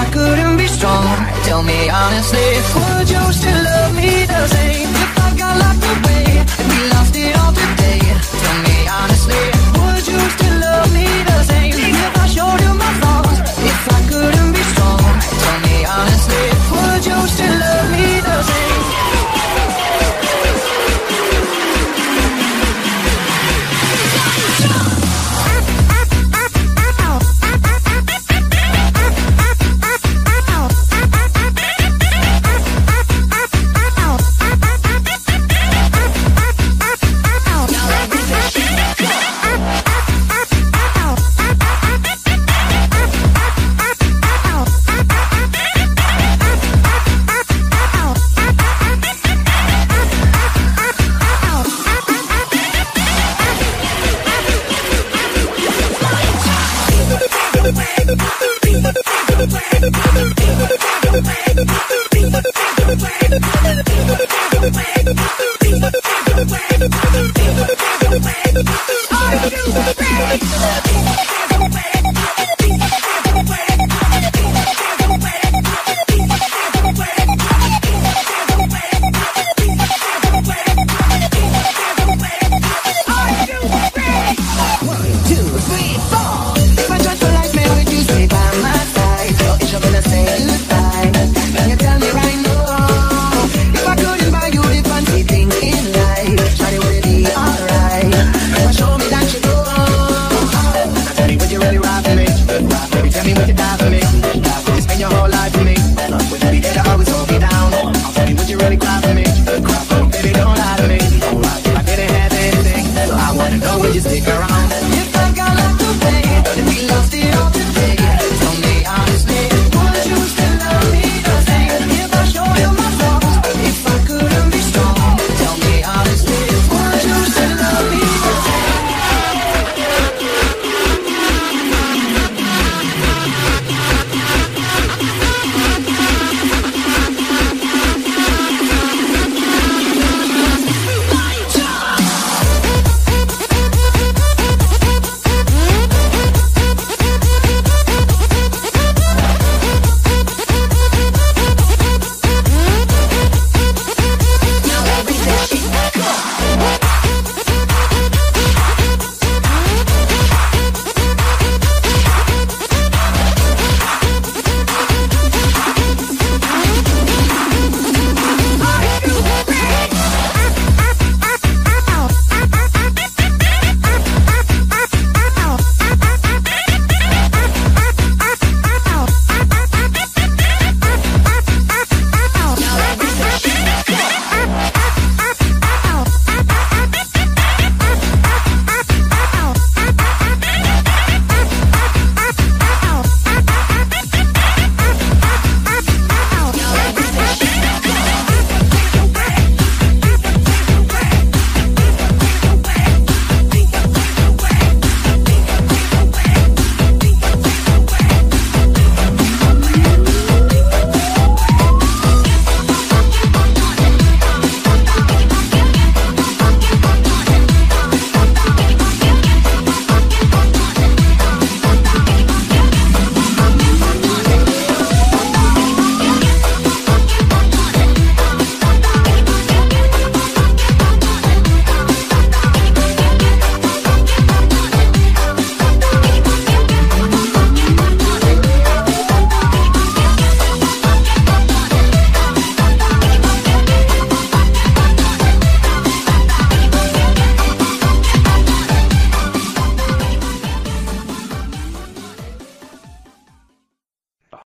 I couldn't be strong. Tell me honestly, would you still love me the same? If I got locked away and we lost it all today, tell me honestly.